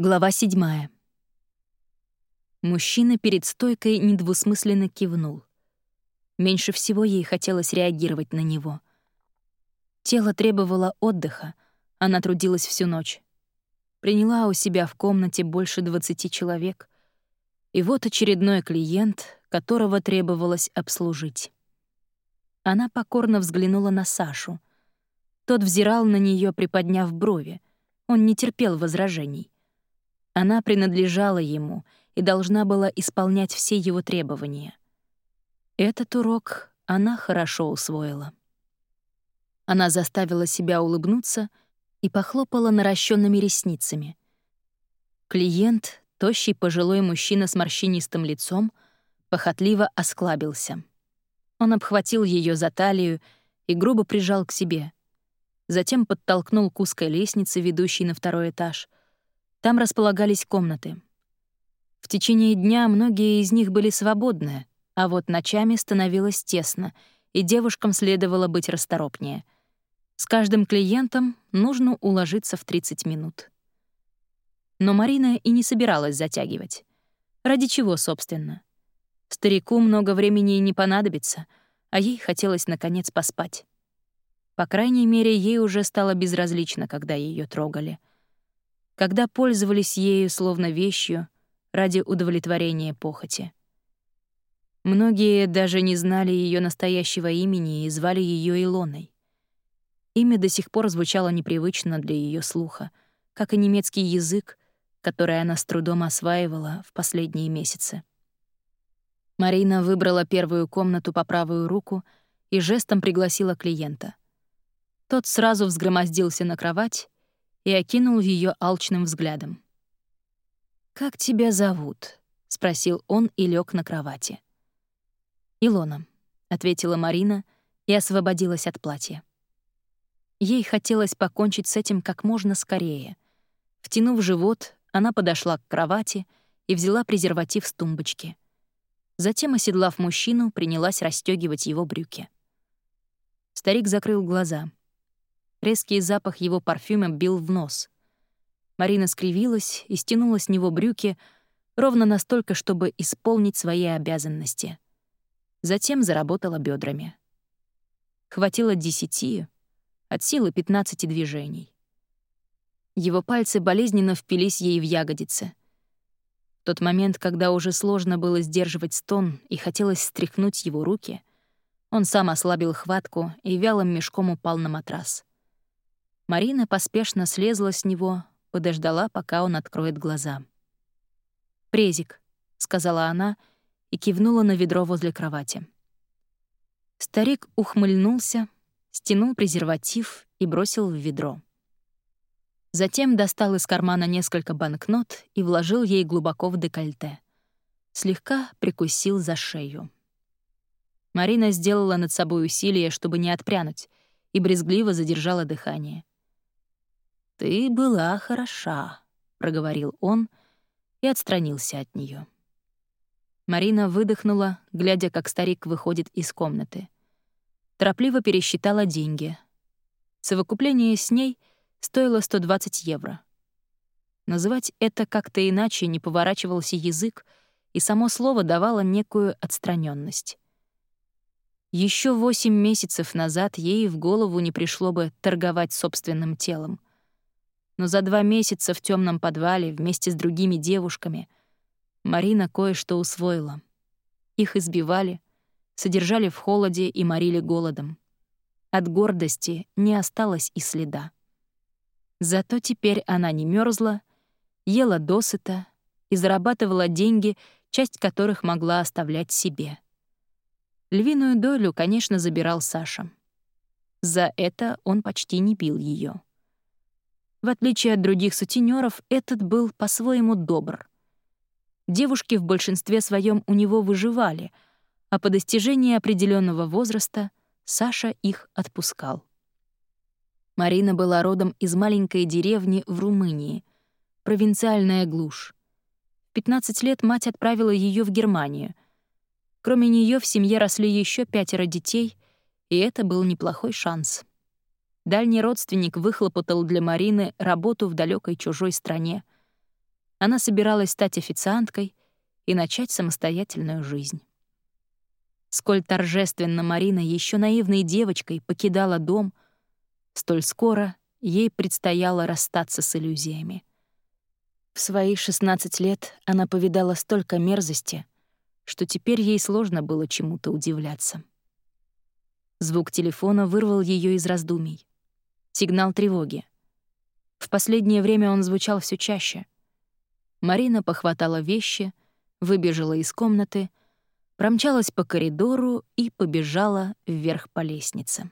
Глава седьмая. Мужчина перед стойкой недвусмысленно кивнул. Меньше всего ей хотелось реагировать на него. Тело требовало отдыха, она трудилась всю ночь. Приняла у себя в комнате больше 20 человек. И вот очередной клиент, которого требовалось обслужить. Она покорно взглянула на Сашу. Тот взирал на нее, приподняв брови. Он не терпел возражений. Она принадлежала ему и должна была исполнять все его требования. Этот урок она хорошо усвоила. Она заставила себя улыбнуться и похлопала наращенными ресницами. Клиент, тощий пожилой мужчина с морщинистым лицом, похотливо осклабился. Он обхватил ее за талию и грубо прижал к себе. Затем подтолкнул к узкой лестнице, ведущей на второй этаж — там располагались комнаты. В течение дня многие из них были свободны, а вот ночами становилось тесно, и девушкам следовало быть расторопнее. С каждым клиентом нужно уложиться в 30 минут. Но Марина и не собиралась затягивать. Ради чего, собственно? Старику много времени не понадобится, а ей хотелось, наконец, поспать. По крайней мере, ей уже стало безразлично, когда ее трогали — когда пользовались ею словно вещью ради удовлетворения похоти. Многие даже не знали ее настоящего имени и звали ее Илоной. Имя до сих пор звучало непривычно для ее слуха, как и немецкий язык, который она с трудом осваивала в последние месяцы. Марина выбрала первую комнату по правую руку и жестом пригласила клиента. Тот сразу взгромоздился на кровать и окинул ее алчным взглядом. «Как тебя зовут?» — спросил он и лег на кровати. «Илона», — ответила Марина и освободилась от платья. Ей хотелось покончить с этим как можно скорее. Втянув живот, она подошла к кровати и взяла презерватив с тумбочки. Затем, оседлав мужчину, принялась расстегивать его брюки. Старик закрыл глаза — Резкий запах его парфюма бил в нос. Марина скривилась и стянула с него брюки ровно настолько, чтобы исполнить свои обязанности. Затем заработала бедрами. Хватило десяти, от силы пятнадцати движений. Его пальцы болезненно впились ей в ягодицы. В тот момент, когда уже сложно было сдерживать стон и хотелось стряхнуть его руки, он сам ослабил хватку и вялым мешком упал на матрас. Марина поспешно слезла с него, подождала, пока он откроет глаза. «Презик», — сказала она и кивнула на ведро возле кровати. Старик ухмыльнулся, стянул презерватив и бросил в ведро. Затем достал из кармана несколько банкнот и вложил ей глубоко в декольте. Слегка прикусил за шею. Марина сделала над собой усилие, чтобы не отпрянуть, и брезгливо задержала дыхание. «Ты была хороша», — проговорил он и отстранился от нее. Марина выдохнула, глядя, как старик выходит из комнаты. Торопливо пересчитала деньги. Совокупление с ней стоило 120 евро. Называть это как-то иначе не поворачивался язык, и само слово давало некую отстраненность. Еще восемь месяцев назад ей в голову не пришло бы торговать собственным телом — но за два месяца в темном подвале вместе с другими девушками Марина кое-что усвоила. Их избивали, содержали в холоде и морили голодом. От гордости не осталось и следа. Зато теперь она не мерзла, ела досыта и зарабатывала деньги, часть которых могла оставлять себе. Львиную долю, конечно, забирал Саша. За это он почти не бил ее. В отличие от других сутенеров, этот был по-своему добр. Девушки в большинстве своем у него выживали, а по достижении определенного возраста Саша их отпускал. Марина была родом из маленькой деревни в Румынии, провинциальная глушь. В 15 лет мать отправила ее в Германию. Кроме нее в семье росли еще пятеро детей, и это был неплохой шанс. Дальний родственник выхлопотал для Марины работу в далекой чужой стране. Она собиралась стать официанткой и начать самостоятельную жизнь. Сколь торжественно Марина еще наивной девочкой покидала дом, столь скоро ей предстояло расстаться с иллюзиями. В свои 16 лет она повидала столько мерзости, что теперь ей сложно было чему-то удивляться. Звук телефона вырвал ее из раздумий. Сигнал тревоги. В последнее время он звучал все чаще. Марина похватала вещи, выбежала из комнаты, промчалась по коридору и побежала вверх по лестнице.